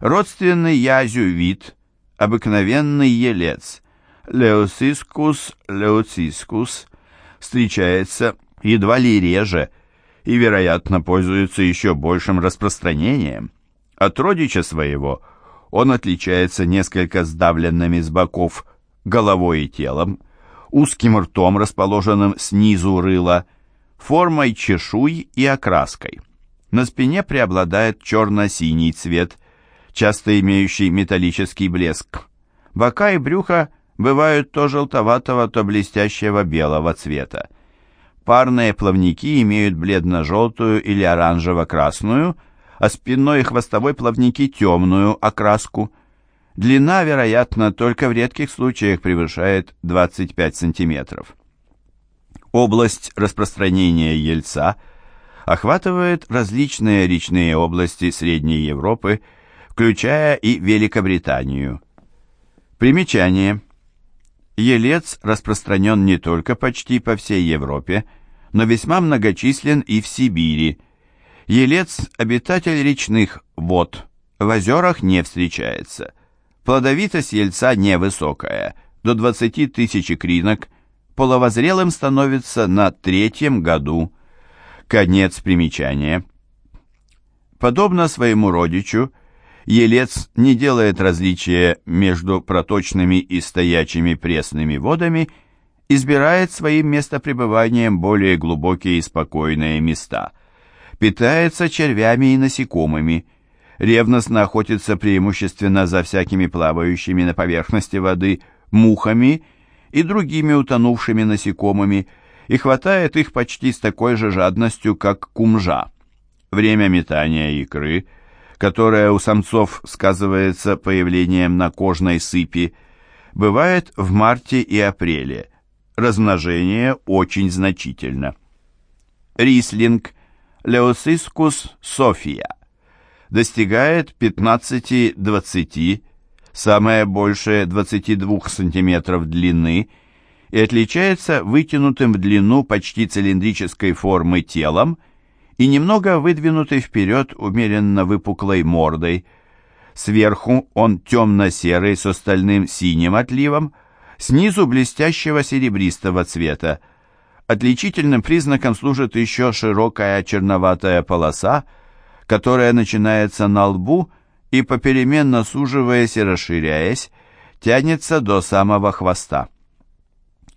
Родственный язю вид, обыкновенный елец, Леоцискус леоцискус, встречается едва ли реже и, вероятно, пользуется еще большим распространением. От родича своего он отличается несколько сдавленными с боков головой и телом, узким ртом, расположенным снизу рыла, формой чешуй и окраской. На спине преобладает черно-синий цвет, часто имеющий металлический блеск. Бока и брюхо бывают то желтоватого, то блестящего белого цвета. Парные плавники имеют бледно-желтую или оранжево-красную, а спинной и хвостовой плавники темную окраску. Длина, вероятно, только в редких случаях превышает 25 сантиметров. Область распространения ельца охватывает различные речные области Средней Европы, включая и Великобританию. Примечание. Елец распространен не только почти по всей Европе, но весьма многочислен и в Сибири. Елец – обитатель речных вод, в озерах не встречается. Плодовитость ельца невысокая, до 20 тысяч икринок, половозрелым становится на третьем году. Конец примечания. Подобно своему родичу, елец не делает различия между проточными и стоячими пресными водами, избирает своим местопребыванием более глубокие и спокойные места, питается червями и насекомыми, ревностно охотится преимущественно за всякими плавающими на поверхности воды мухами и другими утонувшими насекомыми и хватает их почти с такой же жадностью, как кумжа. Время метания икры, которое у самцов сказывается появлением на кожной сыпи, бывает в марте и апреле. Размножение очень значительно. Рислинг Леосискус софия достигает 15-20 самое большее 22 см длины и отличается вытянутым в длину почти цилиндрической формы телом и немного выдвинутой вперед умеренно выпуклой мордой. Сверху он темно-серый с остальным синим отливом, снизу блестящего серебристого цвета. Отличительным признаком служит еще широкая черноватая полоса, которая начинается на лбу и, попеременно суживаясь и расширяясь, тянется до самого хвоста.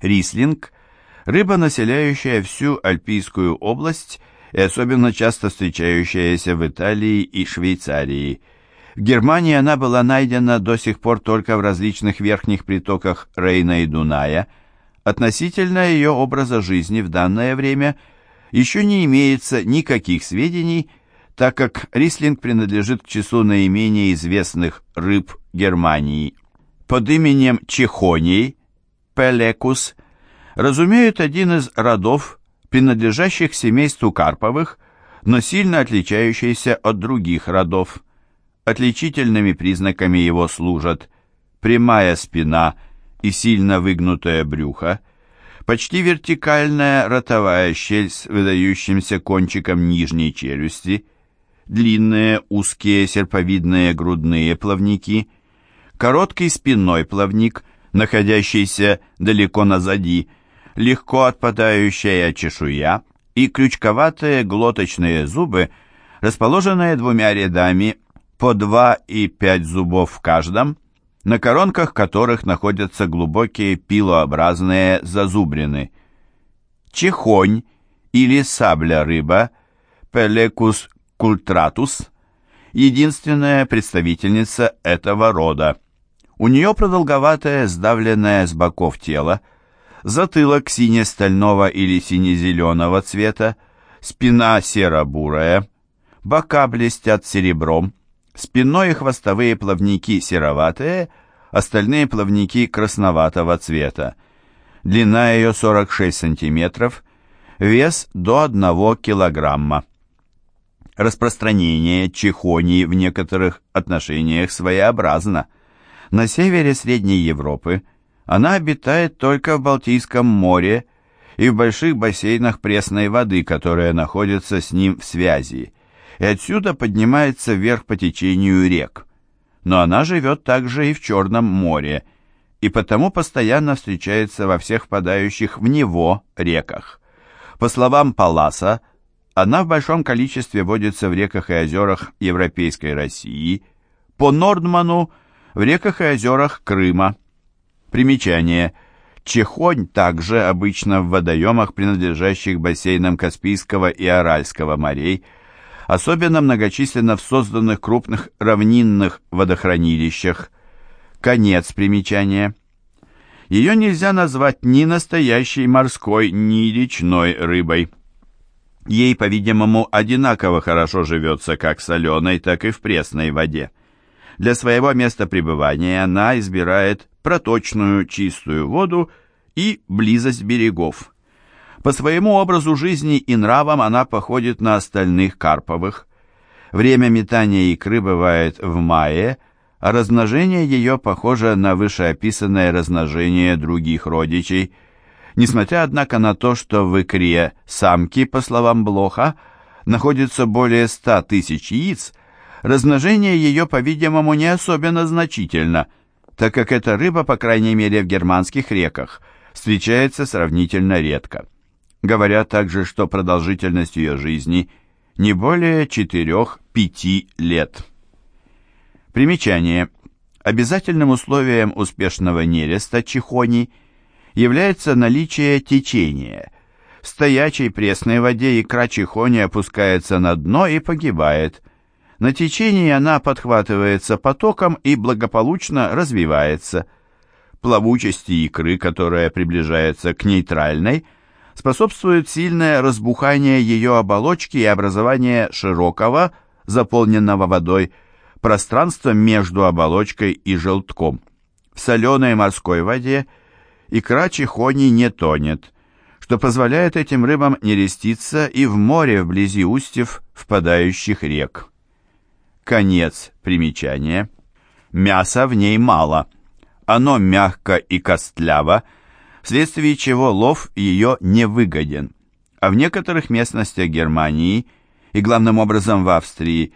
Рислинг – рыба, населяющая всю Альпийскую область и особенно часто встречающаяся в Италии и Швейцарии. В Германии она была найдена до сих пор только в различных верхних притоках Рейна и Дуная. Относительно ее образа жизни в данное время еще не имеется никаких сведений – так как рислинг принадлежит к числу наименее известных рыб Германии. Под именем Чехоний, Пелекус, разумеют один из родов, принадлежащих семейству карповых, но сильно отличающийся от других родов. Отличительными признаками его служат прямая спина и сильно выгнутое брюхо, почти вертикальная ротовая щель с выдающимся кончиком нижней челюсти – длинные узкие серповидные грудные плавники, короткий спинной плавник, находящийся далеко назади, легко отпадающая чешуя и крючковатые глоточные зубы, расположенные двумя рядами по два и пять зубов в каждом, на коронках которых находятся глубокие пилообразные зазубрины. Чехонь или сабля-рыба, Пелекус Культратус – единственная представительница этого рода. У нее продолговатое, сдавленное с боков тело, затылок сине-стального или сине-зеленого цвета, спина серо-бурая, бока блестят серебром, спинной и хвостовые плавники сероватые, остальные плавники красноватого цвета. Длина ее 46 сантиметров, вес до 1 килограмма. Распространение чехонии в некоторых отношениях своеобразно. На севере Средней Европы она обитает только в Балтийском море и в больших бассейнах пресной воды, которые находятся с ним в связи, и отсюда поднимается вверх по течению рек. но она живет также и в Черном море, и потому постоянно встречается во всех впадающих в него реках. По словам Паласа, она в большом количестве водится в реках и озерах Европейской России, по Нордману в реках и озерах Крыма. Примечание. Чехонь также обычно в водоемах, принадлежащих бассейнам Каспийского и Аральского морей, особенно многочисленно в созданных крупных равнинных водохранилищах. Конец примечания. Ее нельзя назвать ни настоящей морской, ни речной рыбой. Ей, по-видимому, одинаково хорошо живется как в соленой, так и в пресной воде. Для своего места пребывания она избирает проточную чистую воду и близость берегов. По своему образу жизни и нравам она походит на остальных карповых. Время метания икры бывает в мае, а размножение ее похоже на вышеописанное размножение других родичей – Несмотря, однако, на то, что в икре самки, по словам Блоха, находится более 100 тысяч яиц, размножение ее, по-видимому, не особенно значительно, так как эта рыба, по крайней мере в германских реках, встречается сравнительно редко. Говорят также, что продолжительность ее жизни не более 4-5 лет. Примечание. Обязательным условием успешного нереста чихони – является наличие течения. В стоячей пресной воде икра чихони опускается на дно и погибает. На течении она подхватывается потоком и благополучно развивается. Плавучести икры, которая приближается к нейтральной, способствует сильное разбухание ее оболочки и образование широкого, заполненного водой, пространства между оболочкой и желтком. В соленой морской воде – икра чихони не тонет, что позволяет этим рыбам нереститься и в море вблизи устьев впадающих рек. Конец примечания. Мяса в ней мало. Оно мягко и костляво, вследствие чего лов ее не выгоден. А в некоторых местностях Германии и главным образом в Австрии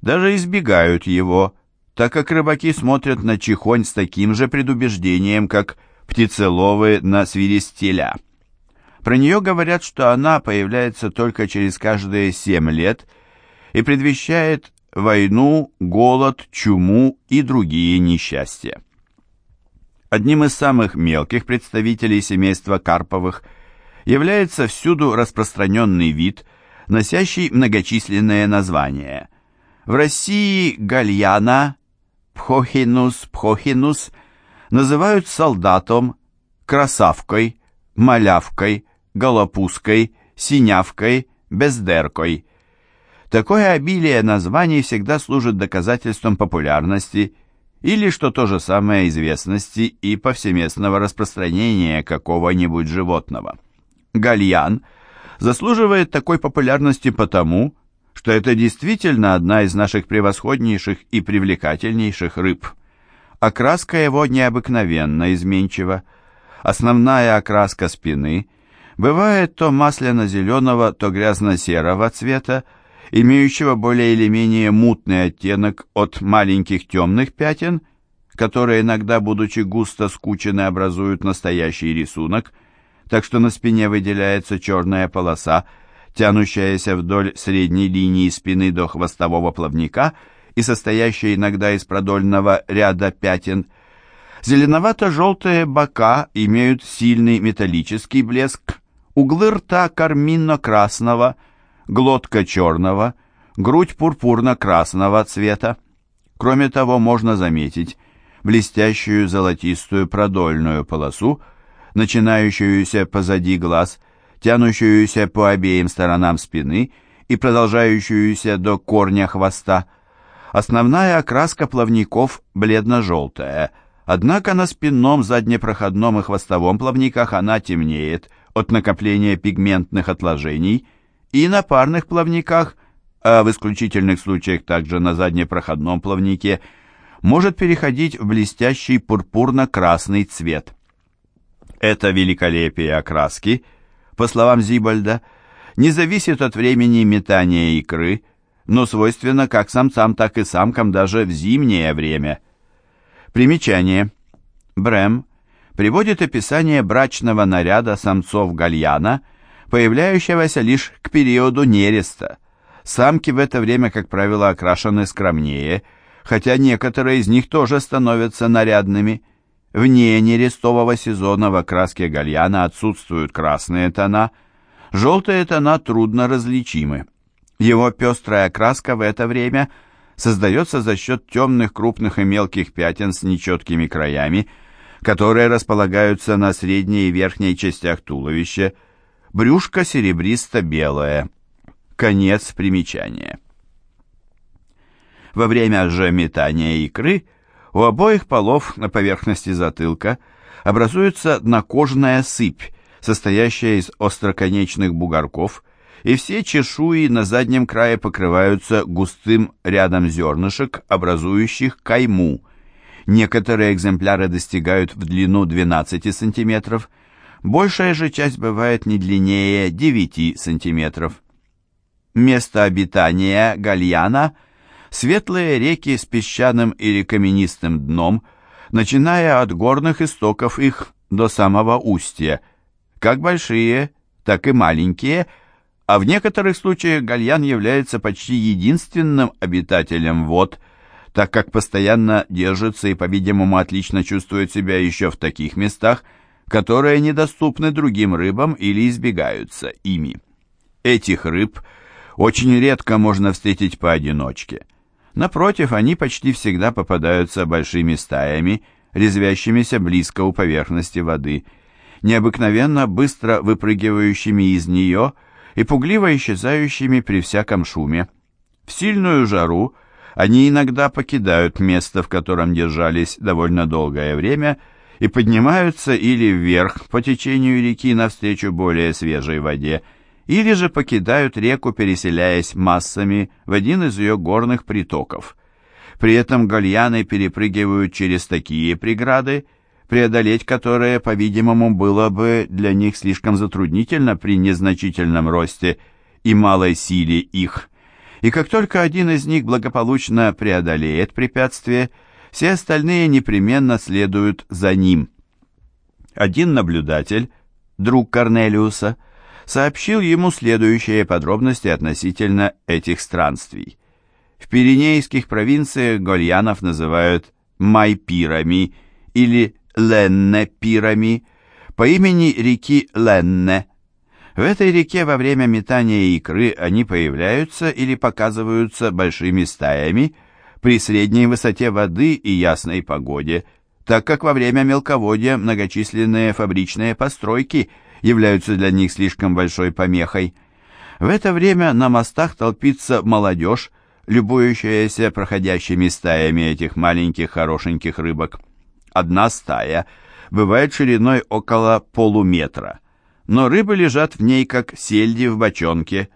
даже избегают его, так как рыбаки смотрят на чихонь с таким же предубеждением, как птицеловы на свиристеля. Про нее говорят, что она появляется только через каждые семь лет и предвещает войну, голод, чуму и другие несчастья. Одним из самых мелких представителей семейства Карповых является всюду распространенный вид, носящий многочисленные названия. В России гальяна, пхохинус, пхохинус – называют солдатом, красавкой, малявкой, голопузкой, синявкой, бездеркой. Такое обилие названий всегда служит доказательством популярности или, что то же самое, известности и повсеместного распространения какого-нибудь животного. Гальян заслуживает такой популярности потому, что это действительно одна из наших превосходнейших и привлекательнейших рыб – Окраска его необыкновенно изменчива. Основная окраска спины бывает то масляно-зеленого, то грязно-серого цвета, имеющего более или менее мутный оттенок от маленьких темных пятен, которые иногда, будучи густо скучены, образуют настоящий рисунок, так что на спине выделяется черная полоса, тянущаяся вдоль средней линии спины до хвостового плавника – и состоящая иногда из продольного ряда пятен. Зеленовато-желтые бока имеют сильный металлический блеск, углы рта карминно-красного, глотка черного, грудь пурпурно-красного цвета. Кроме того, можно заметить блестящую золотистую продольную полосу, начинающуюся позади глаз, тянущуюся по обеим сторонам спины и продолжающуюся до корня хвоста. Основная окраска плавников бледно-желтая, однако на спинном, заднепроходном и хвостовом плавниках она темнеет от накопления пигментных отложений, и на парных плавниках, а в исключительных случаях также на заднепроходном плавнике, может переходить в блестящий пурпурно-красный цвет. Это великолепие окраски, по словам Зибальда, не зависит от времени метания икры, но свойственно как самцам, так и самкам даже в зимнее время. Примечание. Брэм приводит описание брачного наряда самцов гальяна, появляющегося лишь к периоду нереста. Самки в это время, как правило, окрашены скромнее, хотя некоторые из них тоже становятся нарядными. Вне нерестового сезона в окраске гальяна отсутствуют красные тона, желтые тона трудно различимы. Его пестрая окраска в это время создается за счет темных крупных и мелких пятен с нечеткими краями, которые располагаются на средней и верхней частях туловища, брюшко серебристо-белое. Конец примечания. Во время же метания икры у обоих полов на поверхности затылка образуется накожная сыпь, состоящая из остроконечных бугорков, и все чешуи на заднем крае покрываются густым рядом зернышек, образующих кайму. Некоторые экземпляры достигают в длину 12 см, большая же часть бывает не длиннее 9 см. Место обитания гальяна – светлые реки с песчаным или каменистым дном, начиная от горных истоков их до самого устья, как большие, так и маленькие, а в некоторых случаях гальян является почти единственным обитателем вод, так как постоянно держится и, по-видимому, отлично чувствует себя еще в таких местах, которые недоступны другим рыбам или избегаются ими. Этих рыб – очень редко можно встретить поодиночке. Напротив, они почти всегда попадаются большими стаями, резвящимися близко у поверхности воды, необыкновенно быстро выпрыгивающими из нее и пугливо исчезающими при всяком шуме. В сильную жару они иногда покидают место, в котором держались довольно долгое время, и поднимаются или вверх по течению реки навстречу более свежей воде, или же покидают реку, переселяясь массами в один из ее горных притоков. При этом гальяны перепрыгивают через такие преграды, преодолеть которые, по-видимому, было бы для них слишком затруднительно при незначительном росте и малой силе их. И как только один из них благополучно преодолеет препятствие, все остальные непременно следуют за ним. Один наблюдатель, друг Корнелиуса, сообщил ему следующие подробности относительно этих странствий. В Пиренейских провинциях гольянов называют майпирами или ленне-пирами по имени реки Ленне. В этой реке во время метания икры они появляются или показываются большими стаями при средней высоте воды и ясной погоде, так как во время мелководья многочисленные фабричные постройки – являются для них слишком большой помехой. В это время на мостах толпится молодежь, любующаяся проходящими стаями этих маленьких хорошеньких рыбок. Одна стая бывает шириной около полуметра, но рыбы лежат в ней, как сельди в бочонке.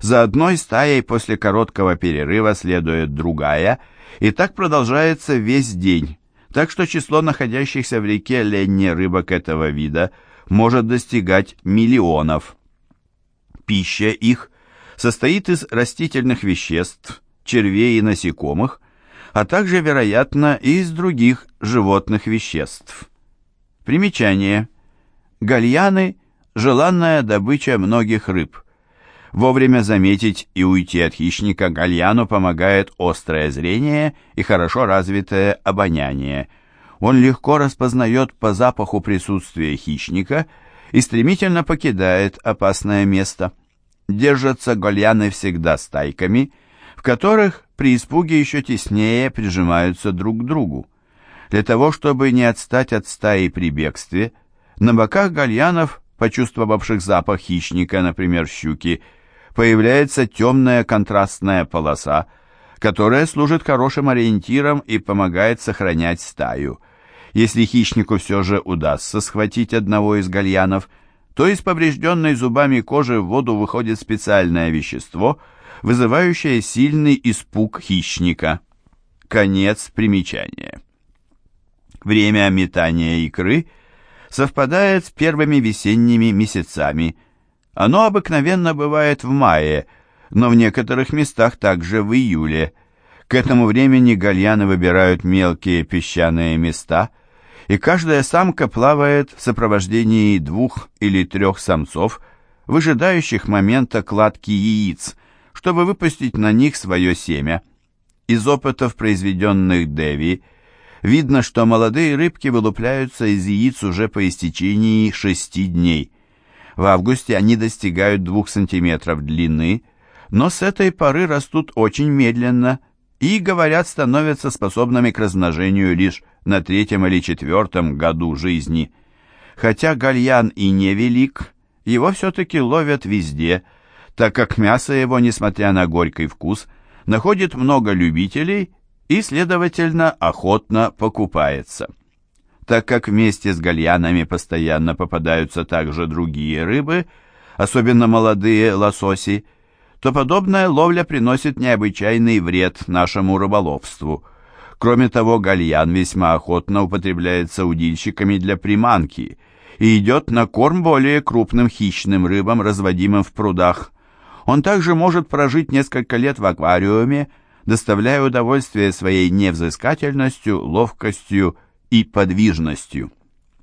За одной стаей после короткого перерыва следует другая, и так продолжается весь день, так что число находящихся в реке ленни рыбок этого вида – может достигать миллионов. Пища их состоит из растительных веществ, червей и насекомых, а также, вероятно, и из других животных веществ. Примечание. Гальяны – желанная добыча многих рыб. Вовремя заметить и уйти от хищника гальяну помогает острое зрение и хорошо развитое обоняние – он легко распознает по запаху присутствие хищника и стремительно покидает опасное место. Держатся гольяны всегда стайками, в которых при испуге еще теснее прижимаются друг к другу. Для того, чтобы не отстать от стаи при бегстве, на боках гальянов, почувствовавших запах хищника, например, щуки, появляется темная контрастная полоса, которая служит хорошим ориентиром и помогает сохранять стаю. Если хищнику все же удастся схватить одного из гальянов, то из поврежденной зубами кожи в воду выходит специальное вещество, вызывающее сильный испуг хищника. Конец примечания. Время метания икры совпадает с первыми весенними месяцами. Оно обыкновенно бывает в мае, но в некоторых местах также в июле. К этому времени гальяны выбирают мелкие песчаные места, и каждая самка плавает в сопровождении двух или трех самцов, выжидающих момента кладки яиц, чтобы выпустить на них свое семя. Из опытов, произведенных Деви, видно, что молодые рыбки вылупляются из яиц уже по истечении шести дней. В августе они достигают двух сантиметров длины, но с этой поры растут очень медленно и, говорят, становятся способными к размножению лишь на третьем или четвертом году жизни. Хотя гальян и невелик, его все-таки ловят везде, так как мясо его, несмотря на горький вкус, находит много любителей и, следовательно, охотно покупается. Так как вместе с гальянами постоянно попадаются также другие рыбы, особенно молодые лососи, то подобная ловля приносит необычайный вред нашему рыболовству. Кроме того, гальян весьма охотно употребляется удильщиками для приманки и идет на корм более крупным хищным рыбам, разводимым в прудах. Он также может прожить несколько лет в аквариуме, доставляя удовольствие своей невзыскательностью, ловкостью и подвижностью.